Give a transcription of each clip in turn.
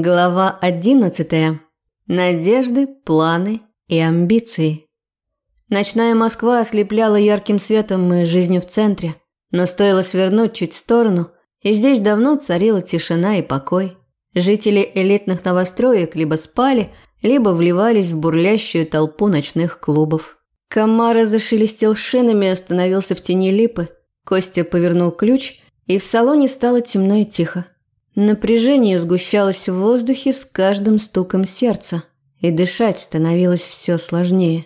Глава одиннадцатая. Надежды, планы и амбиции. Ночная Москва ослепляла ярким светом и жизнью в центре, но стоило свернуть чуть в сторону, и здесь давно царила тишина и покой. Жители элитных новостроек либо спали, либо вливались в бурлящую толпу ночных клубов. Комара зашелестел шинами и остановился в тени липы. Костя повернул ключ, и в салоне стало темно и тихо. Напряжение сгущалось в воздухе с каждым стуком сердца, и дышать становилось все сложнее.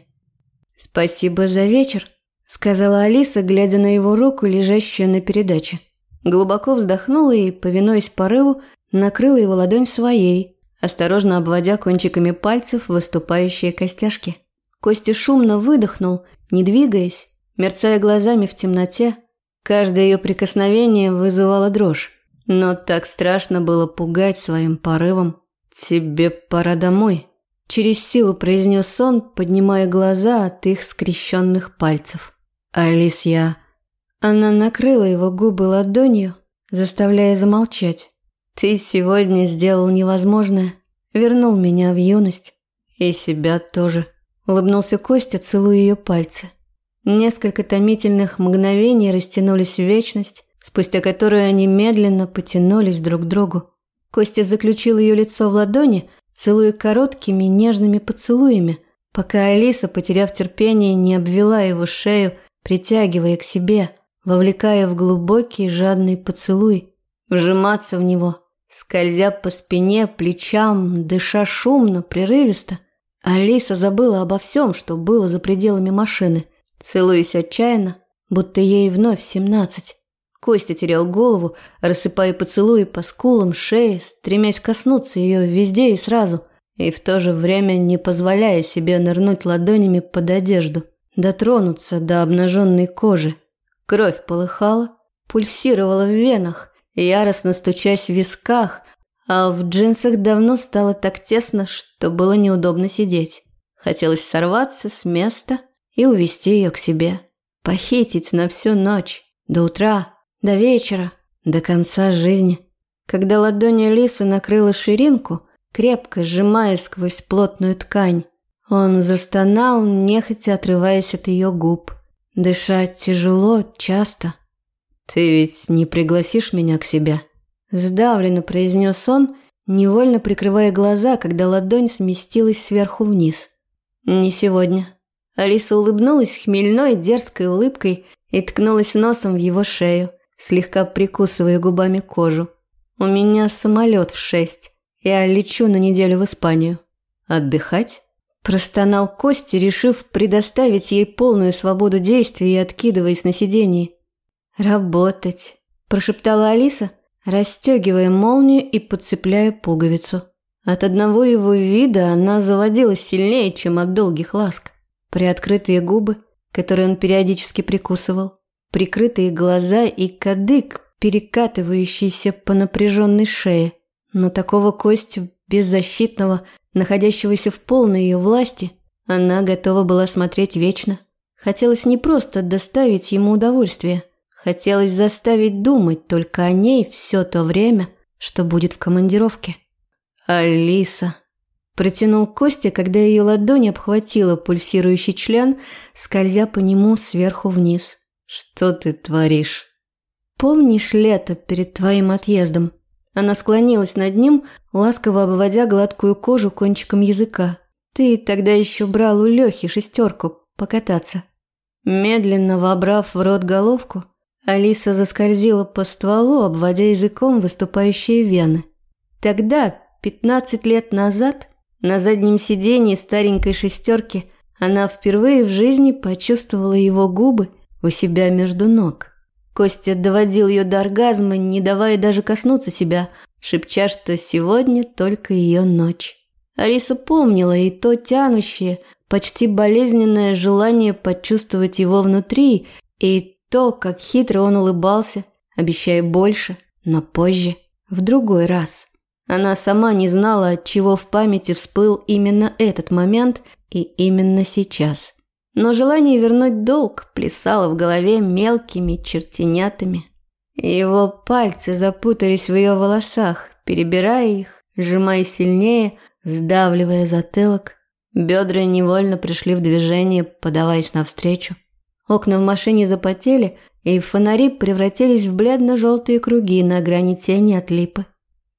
«Спасибо за вечер», – сказала Алиса, глядя на его руку, лежащую на передаче. Глубоко вздохнула и, повинуясь порыву, накрыла его ладонь своей, осторожно обводя кончиками пальцев выступающие костяшки. Костя шумно выдохнул, не двигаясь, мерцая глазами в темноте. Каждое ее прикосновение вызывало дрожь. Но так страшно было пугать своим порывом. «Тебе пора домой», – через силу произнес он, поднимая глаза от их скрещенных пальцев. «Алис, я...» Она накрыла его губы ладонью, заставляя замолчать. «Ты сегодня сделал невозможное, вернул меня в юность. И себя тоже», – улыбнулся Костя, целуя ее пальцы. Несколько томительных мгновений растянулись в вечность, спустя которую они медленно потянулись друг к другу. Костя заключил ее лицо в ладони, целуя короткими нежными поцелуями, пока Алиса, потеряв терпение, не обвела его шею, притягивая к себе, вовлекая в глубокий жадный поцелуй, вжиматься в него, скользя по спине, плечам, дыша шумно, прерывисто. Алиса забыла обо всем, что было за пределами машины, целуясь отчаянно, будто ей вновь семнадцать. Костя терял голову, рассыпая поцелуи по скулам, шее, стремясь коснуться ее везде и сразу, и в то же время не позволяя себе нырнуть ладонями под одежду, дотронуться до обнаженной кожи. Кровь полыхала, пульсировала в венах, яростно стучась в висках, а в джинсах давно стало так тесно, что было неудобно сидеть. Хотелось сорваться с места и увести ее к себе. Похитить на всю ночь, до утра, до вечера, до конца жизни. Когда ладонь Алисы накрыла ширинку, крепко сжимая сквозь плотную ткань, он застонал, нехотя отрываясь от ее губ. Дышать тяжело, часто. «Ты ведь не пригласишь меня к себе?» Сдавленно произнес он, невольно прикрывая глаза, когда ладонь сместилась сверху вниз. «Не сегодня». Алиса улыбнулась хмельной, дерзкой улыбкой и ткнулась носом в его шею слегка прикусывая губами кожу. «У меня самолет в шесть. Я лечу на неделю в Испанию. Отдыхать?» Простонал Костя, решив предоставить ей полную свободу действий и откидываясь на сиденье. «Работать», – прошептала Алиса, расстегивая молнию и подцепляя пуговицу. От одного его вида она заводилась сильнее, чем от долгих ласк. Приоткрытые губы, которые он периодически прикусывал, прикрытые глаза и кадык, перекатывающийся по напряженной шее. Но такого Костю, беззащитного, находящегося в полной ее власти, она готова была смотреть вечно. Хотелось не просто доставить ему удовольствие, хотелось заставить думать только о ней все то время, что будет в командировке. «Алиса», – протянул Костя, когда ее ладонь обхватила пульсирующий член, скользя по нему сверху вниз – «Что ты творишь?» «Помнишь лето перед твоим отъездом?» Она склонилась над ним, ласково обводя гладкую кожу кончиком языка. «Ты тогда еще брал у Лехи шестерку покататься». Медленно вобрав в рот головку, Алиса заскользила по стволу, обводя языком выступающие вены. Тогда, пятнадцать лет назад, на заднем сиденье старенькой шестерки, она впервые в жизни почувствовала его губы – у себя между ног. Костя доводил ее до оргазма, не давая даже коснуться себя, шепча, что сегодня только ее ночь. Алиса помнила и то тянущее, почти болезненное желание почувствовать его внутри, и то, как хитро он улыбался, обещая больше, но позже, в другой раз. Она сама не знала, от чего в памяти всплыл именно этот момент и именно сейчас но желание вернуть долг плясало в голове мелкими чертенятами. Его пальцы запутались в ее волосах, перебирая их, сжимая сильнее, сдавливая затылок. Бедра невольно пришли в движение, подаваясь навстречу. Окна в машине запотели, и фонари превратились в бледно-желтые круги на грани тени от липы.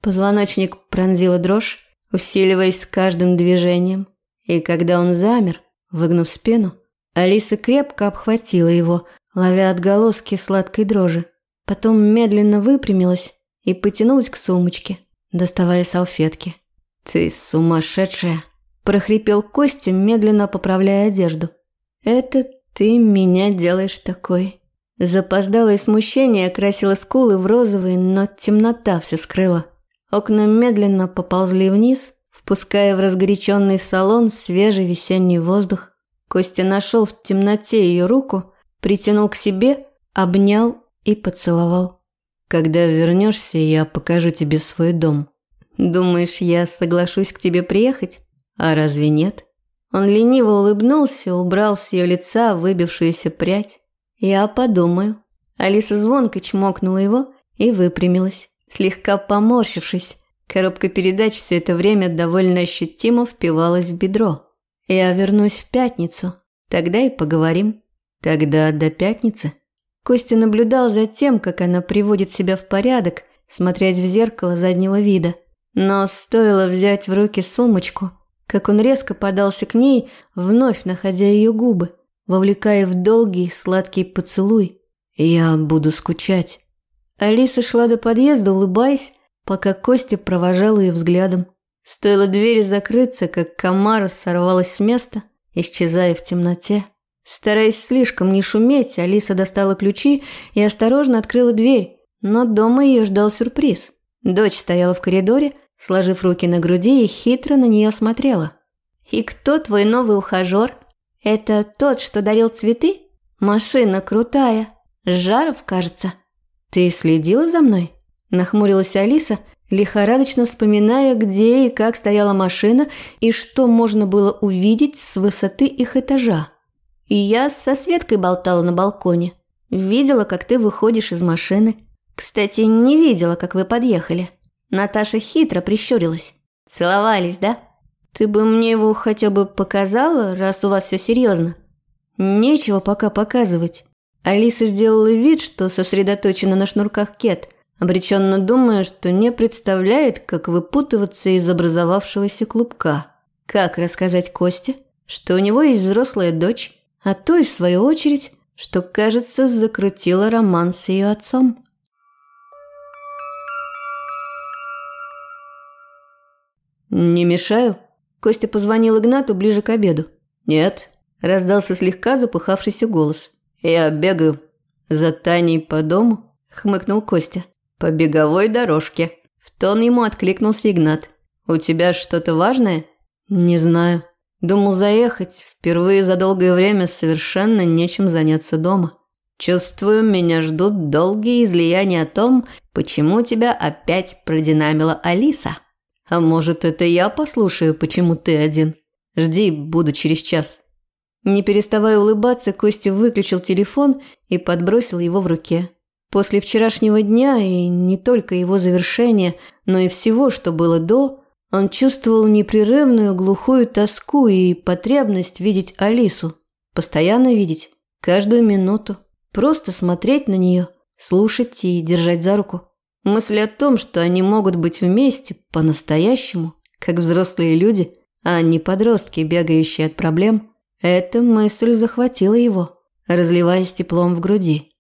Позвоночник пронзила дрожь, усиливаясь с каждым движением. И когда он замер, выгнув спину, Алиса крепко обхватила его, ловя отголоски сладкой дрожи. Потом медленно выпрямилась и потянулась к сумочке, доставая салфетки. «Ты сумасшедшая!» – прохрипел Костя, медленно поправляя одежду. «Это ты меня делаешь такой». Запоздалое смущение окрасило скулы в розовый, но темнота все скрыла. Окна медленно поползли вниз, впуская в разгоряченный салон свежий весенний воздух. Костя нашел в темноте ее руку, притянул к себе, обнял и поцеловал. «Когда вернешься, я покажу тебе свой дом. Думаешь, я соглашусь к тебе приехать? А разве нет?» Он лениво улыбнулся, убрал с ее лица выбившуюся прядь. «Я подумаю». Алиса звонко чмокнула его и выпрямилась, слегка поморщившись. Коробка передач все это время довольно ощутимо впивалась в бедро. «Я вернусь в пятницу. Тогда и поговорим. Тогда до пятницы». Костя наблюдал за тем, как она приводит себя в порядок, смотрясь в зеркало заднего вида. Но стоило взять в руки сумочку, как он резко подался к ней, вновь находя ее губы, вовлекая в долгий сладкий поцелуй. «Я буду скучать». Алиса шла до подъезда, улыбаясь, пока Костя провожал ее взглядом. Стоило двери закрыться, как комара сорвалась с места, исчезая в темноте. Стараясь слишком не шуметь, Алиса достала ключи и осторожно открыла дверь, но дома ее ждал сюрприз. Дочь стояла в коридоре, сложив руки на груди и хитро на нее смотрела. «И кто твой новый ухажер? Это тот, что дарил цветы? Машина крутая. Жаров, кажется». «Ты следила за мной?» – нахмурилась Алиса, лихорадочно вспоминая, где и как стояла машина и что можно было увидеть с высоты их этажа. И я со Светкой болтала на балконе. Видела, как ты выходишь из машины. Кстати, не видела, как вы подъехали. Наташа хитро прищурилась. Целовались, да? Ты бы мне его хотя бы показала, раз у вас все серьезно. Нечего пока показывать. Алиса сделала вид, что сосредоточена на шнурках кет, обреченно думая, что не представляет, как выпутываться из образовавшегося клубка. Как рассказать Косте, что у него есть взрослая дочь, а той, в свою очередь, что, кажется, закрутила роман с ее отцом. «Не мешаю?» Костя позвонил Игнату ближе к обеду. «Нет», – раздался слегка запыхавшийся голос. «Я бегаю». «За Таней по дому?» – хмыкнул Костя. «По беговой дорожке». В тон ему откликнулся Игнат. «У тебя что-то важное?» «Не знаю», Думал заехать, впервые за долгое время совершенно нечем заняться дома. Чувствую, меня ждут долгие излияния о том, почему тебя опять продинамила Алиса. А может, это я послушаю, почему ты один? Жди, буду через час. Не переставая улыбаться, Костя выключил телефон и подбросил его в руке. После вчерашнего дня и не только его завершения, но и всего, что было до, он чувствовал непрерывную глухую тоску и потребность видеть Алису. Постоянно видеть, каждую минуту. Просто смотреть на нее, слушать и держать за руку. Мысль о том, что они могут быть вместе по-настоящему, как взрослые люди, а не подростки, бегающие от проблем, эта мысль захватила его, разливаясь теплом в груди.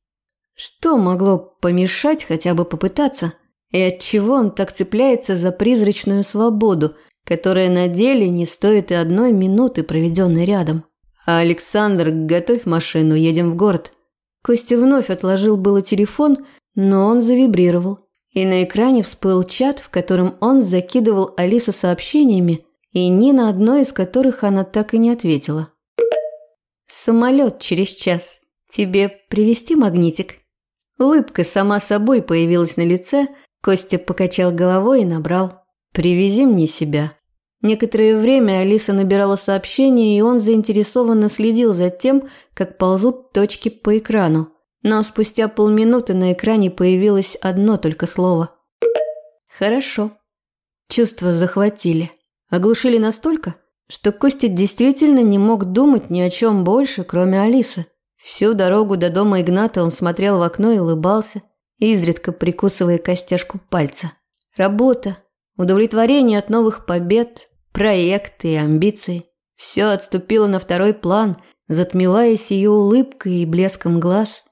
Что могло помешать хотя бы попытаться – и отчего он так цепляется за призрачную свободу, которая на деле не стоит и одной минуты, проведенной рядом. Александр, готовь машину, едем в город. Костя вновь отложил было телефон, но он завибрировал. И на экране всплыл чат, в котором он закидывал Алису сообщениями, и ни на одно из которых она так и не ответила. «Самолет через час. Тебе привезти магнитик?» Улыбка сама собой появилась на лице – Костя покачал головой и набрал «Привези мне себя». Некоторое время Алиса набирала сообщения, и он заинтересованно следил за тем, как ползут точки по экрану. Но спустя полминуты на экране появилось одно только слово. «Хорошо». Чувства захватили. Оглушили настолько, что Костя действительно не мог думать ни о чем больше, кроме Алисы. Всю дорогу до дома Игната он смотрел в окно и улыбался, изредка прикусывая костяшку пальца. Работа, удовлетворение от новых побед, проекты и амбиции – все отступило на второй план, затмеваясь ее улыбкой и блеском глаз.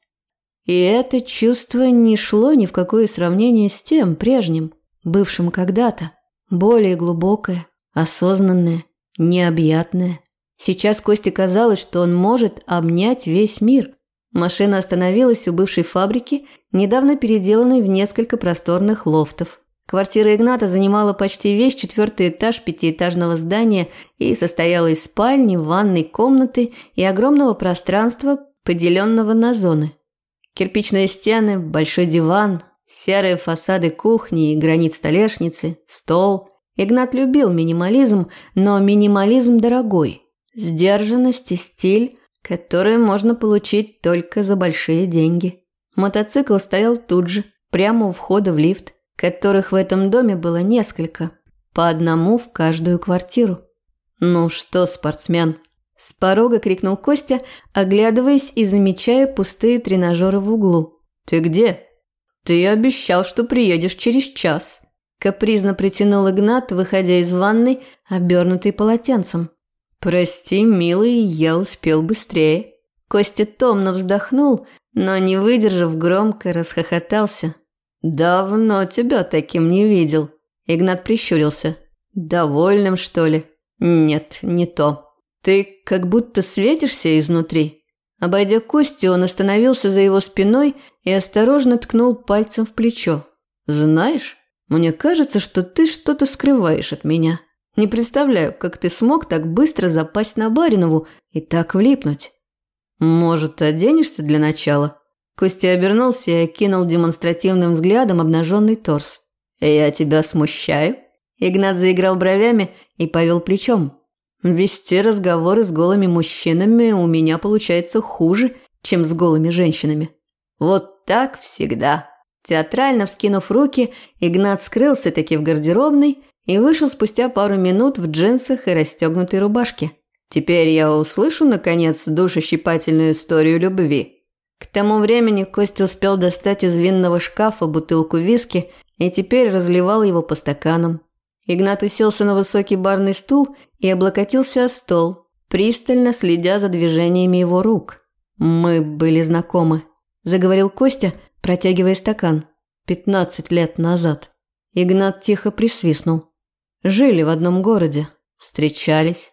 И это чувство не шло ни в какое сравнение с тем прежним, бывшим когда-то, более глубокое, осознанное, необъятное. Сейчас Косте казалось, что он может обнять весь мир. Машина остановилась у бывшей фабрики, недавно переделанной в несколько просторных лофтов. Квартира Игната занимала почти весь четвертый этаж пятиэтажного здания и состояла из спальни, ванной комнаты и огромного пространства, поделенного на зоны. Кирпичные стены, большой диван, серые фасады кухни и гранит столешницы, стол. Игнат любил минимализм, но минимализм дорогой. Сдержанность и стиль, которые можно получить только за большие деньги. Мотоцикл стоял тут же, прямо у входа в лифт, которых в этом доме было несколько, по одному в каждую квартиру. «Ну что, спортсмен?» С порога крикнул Костя, оглядываясь и замечая пустые тренажеры в углу. «Ты где?» «Ты обещал, что приедешь через час», – капризно притянул Игнат, выходя из ванной, обернутый полотенцем. «Прости, милый, я успел быстрее». Костя томно вздохнул, но, не выдержав, громко расхохотался. «Давно тебя таким не видел». Игнат прищурился. «Довольным, что ли?» «Нет, не то. Ты как будто светишься изнутри». Обойдя Костю, он остановился за его спиной и осторожно ткнул пальцем в плечо. «Знаешь, мне кажется, что ты что-то скрываешь от меня. Не представляю, как ты смог так быстро запасть на Баринову и так влипнуть. Может, оденешься для начала?» Костя обернулся и окинул демонстративным взглядом обнаженный торс. «Я тебя смущаю?» Игнат заиграл бровями и повел плечом. «Вести разговоры с голыми мужчинами у меня получается хуже, чем с голыми женщинами. Вот так всегда». Театрально вскинув руки, Игнат скрылся таки в гардеробной и вышел спустя пару минут в джинсах и расстегнутой рубашке. «Теперь я услышу, наконец, душещипательную историю любви». К тому времени Костя успел достать из винного шкафа бутылку виски и теперь разливал его по стаканам. Игнат уселся на высокий барный стул и облокотился о стол, пристально следя за движениями его рук. «Мы были знакомы», – заговорил Костя, протягивая стакан. «Пятнадцать лет назад». Игнат тихо присвистнул. «Жили в одном городе, встречались».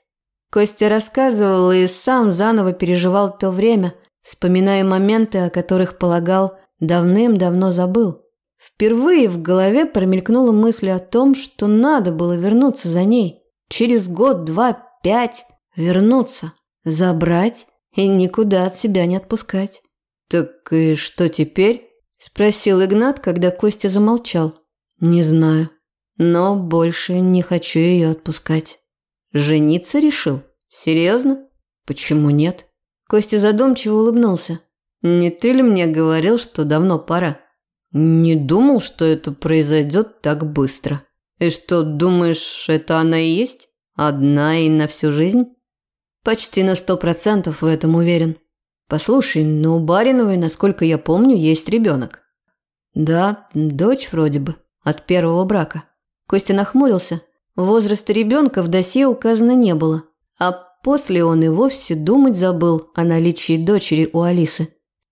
Костя рассказывал и сам заново переживал то время – вспоминая моменты, о которых полагал давным-давно забыл. Впервые в голове промелькнула мысль о том, что надо было вернуться за ней. Через год, два, пять вернуться, забрать и никуда от себя не отпускать. «Так и что теперь?» – спросил Игнат, когда Костя замолчал. «Не знаю, но больше не хочу ее отпускать». «Жениться решил? Серьезно? Почему нет?» Костя задумчиво улыбнулся. «Не ты ли мне говорил, что давно пора?» «Не думал, что это произойдет так быстро. И что, думаешь, это она и есть? Одна и на всю жизнь?» «Почти на сто процентов в этом уверен. Послушай, но у Бариновой, насколько я помню, есть ребенок». «Да, дочь вроде бы, от первого брака». Костя нахмурился. Возраста ребенка в досье указано не было. А После он и вовсе думать забыл о наличии дочери у Алисы.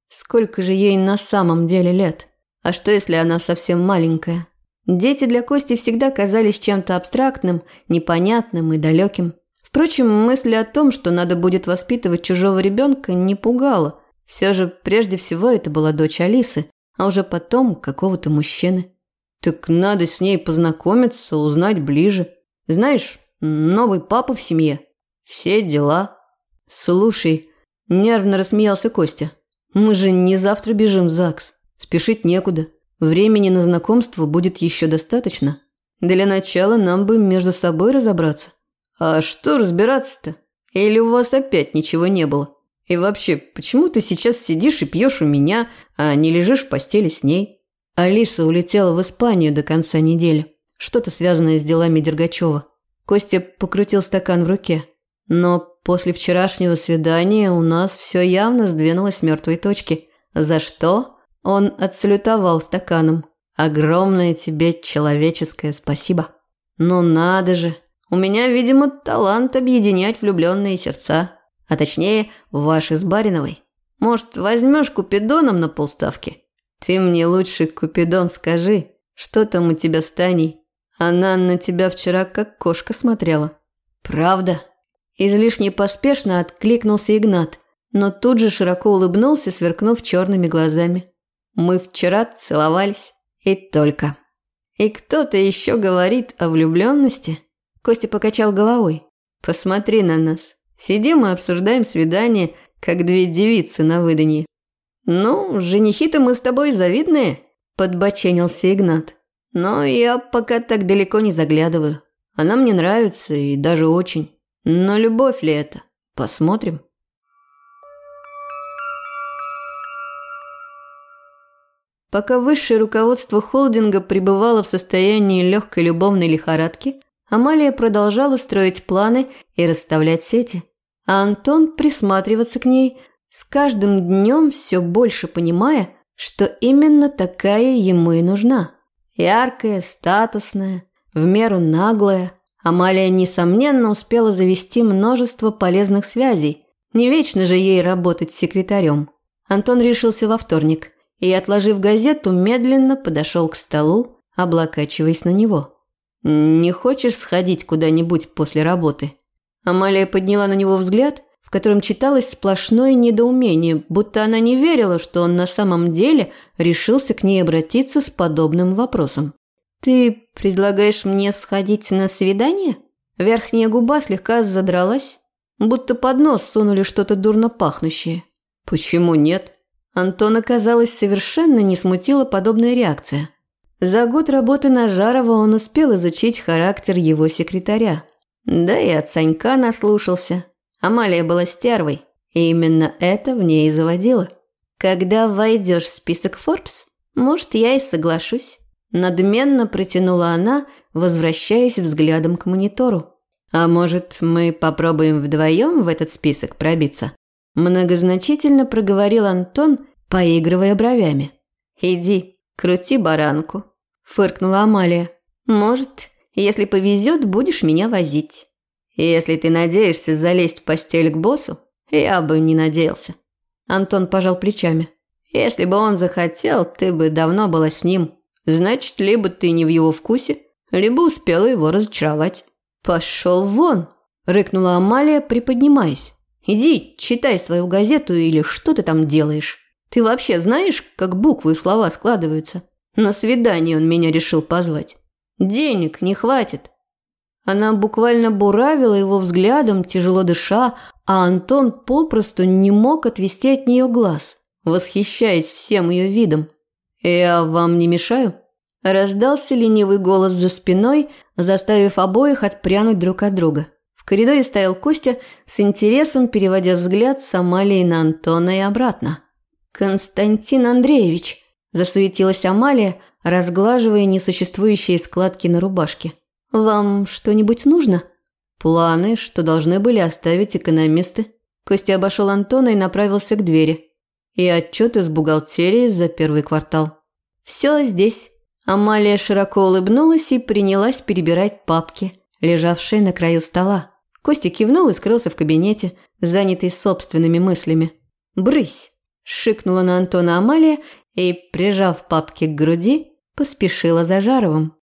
Сколько же ей на самом деле лет? А что, если она совсем маленькая? Дети для Кости всегда казались чем-то абстрактным, непонятным и далеким. Впрочем, мысль о том, что надо будет воспитывать чужого ребенка, не пугала. Все же, прежде всего, это была дочь Алисы, а уже потом какого-то мужчины. Так надо с ней познакомиться, узнать ближе. Знаешь, новый папа в семье. Все дела. Слушай, нервно рассмеялся Костя. Мы же не завтра бежим в ЗАГС. Спешить некуда. Времени на знакомство будет еще достаточно. Для начала нам бы между собой разобраться. А что разбираться-то? Или у вас опять ничего не было? И вообще, почему ты сейчас сидишь и пьешь у меня, а не лежишь в постели с ней? Алиса улетела в Испанию до конца недели. что-то связанное с делами Дергачева. Костя покрутил стакан в руке. Но после вчерашнего свидания у нас все явно сдвинулось с мертвой точки. За что он отсалютовал стаканом. Огромное тебе человеческое спасибо. Ну надо же, у меня, видимо, талант объединять влюбленные сердца. А точнее, ваши с Бариновой. Может, возьмешь Купидоном на полставки? Ты мне лучше, Купидон, скажи, что там у тебя с Таней? Она на тебя вчера как кошка смотрела. Правда? Излишне поспешно откликнулся Игнат, но тут же широко улыбнулся, сверкнув черными глазами. Мы вчера целовались. И только. И кто-то еще говорит о влюбленности? Костя покачал головой. Посмотри на нас. Сидим и обсуждаем свидание, как две девицы на выданье. Ну, женихи-то мы с тобой завидные, подбоченился Игнат. Но я пока так далеко не заглядываю. Она мне нравится и даже очень. Но любовь ли это? Посмотрим. Пока высшее руководство холдинга пребывало в состоянии легкой любовной лихорадки, Амалия продолжала строить планы и расставлять сети. А Антон присматриваться к ней, с каждым днем все больше понимая, что именно такая ему и нужна. Яркая, статусная, в меру наглая. Амалия, несомненно, успела завести множество полезных связей. Не вечно же ей работать секретарем. Антон решился во вторник и, отложив газету, медленно подошел к столу, облокачиваясь на него. «Не хочешь сходить куда-нибудь после работы?» Амалия подняла на него взгляд, в котором читалось сплошное недоумение, будто она не верила, что он на самом деле решился к ней обратиться с подобным вопросом. «Ты предлагаешь мне сходить на свидание?» Верхняя губа слегка задралась, будто под нос сунули что-то дурно пахнущее. «Почему нет?» Антона, казалось, совершенно не смутила подобная реакция. За год работы на Жарова он успел изучить характер его секретаря. Да и от Санька наслушался. Амалия была стервой, и именно это в ней и заводило. «Когда войдешь в список Forbes, может, я и соглашусь», – надменно протянула она, возвращаясь взглядом к монитору. «А может, мы попробуем вдвоем в этот список пробиться?» Многозначительно проговорил Антон, поигрывая бровями. «Иди, «Крути баранку», – фыркнула Амалия. «Может, если повезет, будешь меня возить. Если ты надеешься залезть в постель к боссу, я бы не надеялся». Антон пожал плечами. «Если бы он захотел, ты бы давно была с ним. Значит, либо ты не в его вкусе, либо успела его разочаровать». «Пошел вон!» – рыкнула Амалия, приподнимаясь. «Иди, читай свою газету или что ты там делаешь». Ты вообще знаешь, как буквы и слова складываются? На свидание он меня решил позвать. Денег не хватит. Она буквально буравила его взглядом, тяжело дыша, а Антон попросту не мог отвести от нее глаз, восхищаясь всем ее видом. «Я вам не мешаю?» Раздался ленивый голос за спиной, заставив обоих отпрянуть друг от друга. В коридоре стоял Костя, с интересом переводя взгляд с Амалии на Антона и обратно. «Константин Андреевич», – засуетилась Амалия, разглаживая несуществующие складки на рубашке. «Вам что-нибудь нужно?» «Планы, что должны были оставить экономисты». Костя обошел Антона и направился к двери. «И отчет из бухгалтерии за первый квартал». «Все здесь». Амалия широко улыбнулась и принялась перебирать папки, лежавшие на краю стола. Костя кивнул и скрылся в кабинете, занятый собственными мыслями. «Брысь!» Шикнула на Антона Амалия и, прижав папки к груди, поспешила за Жаровым.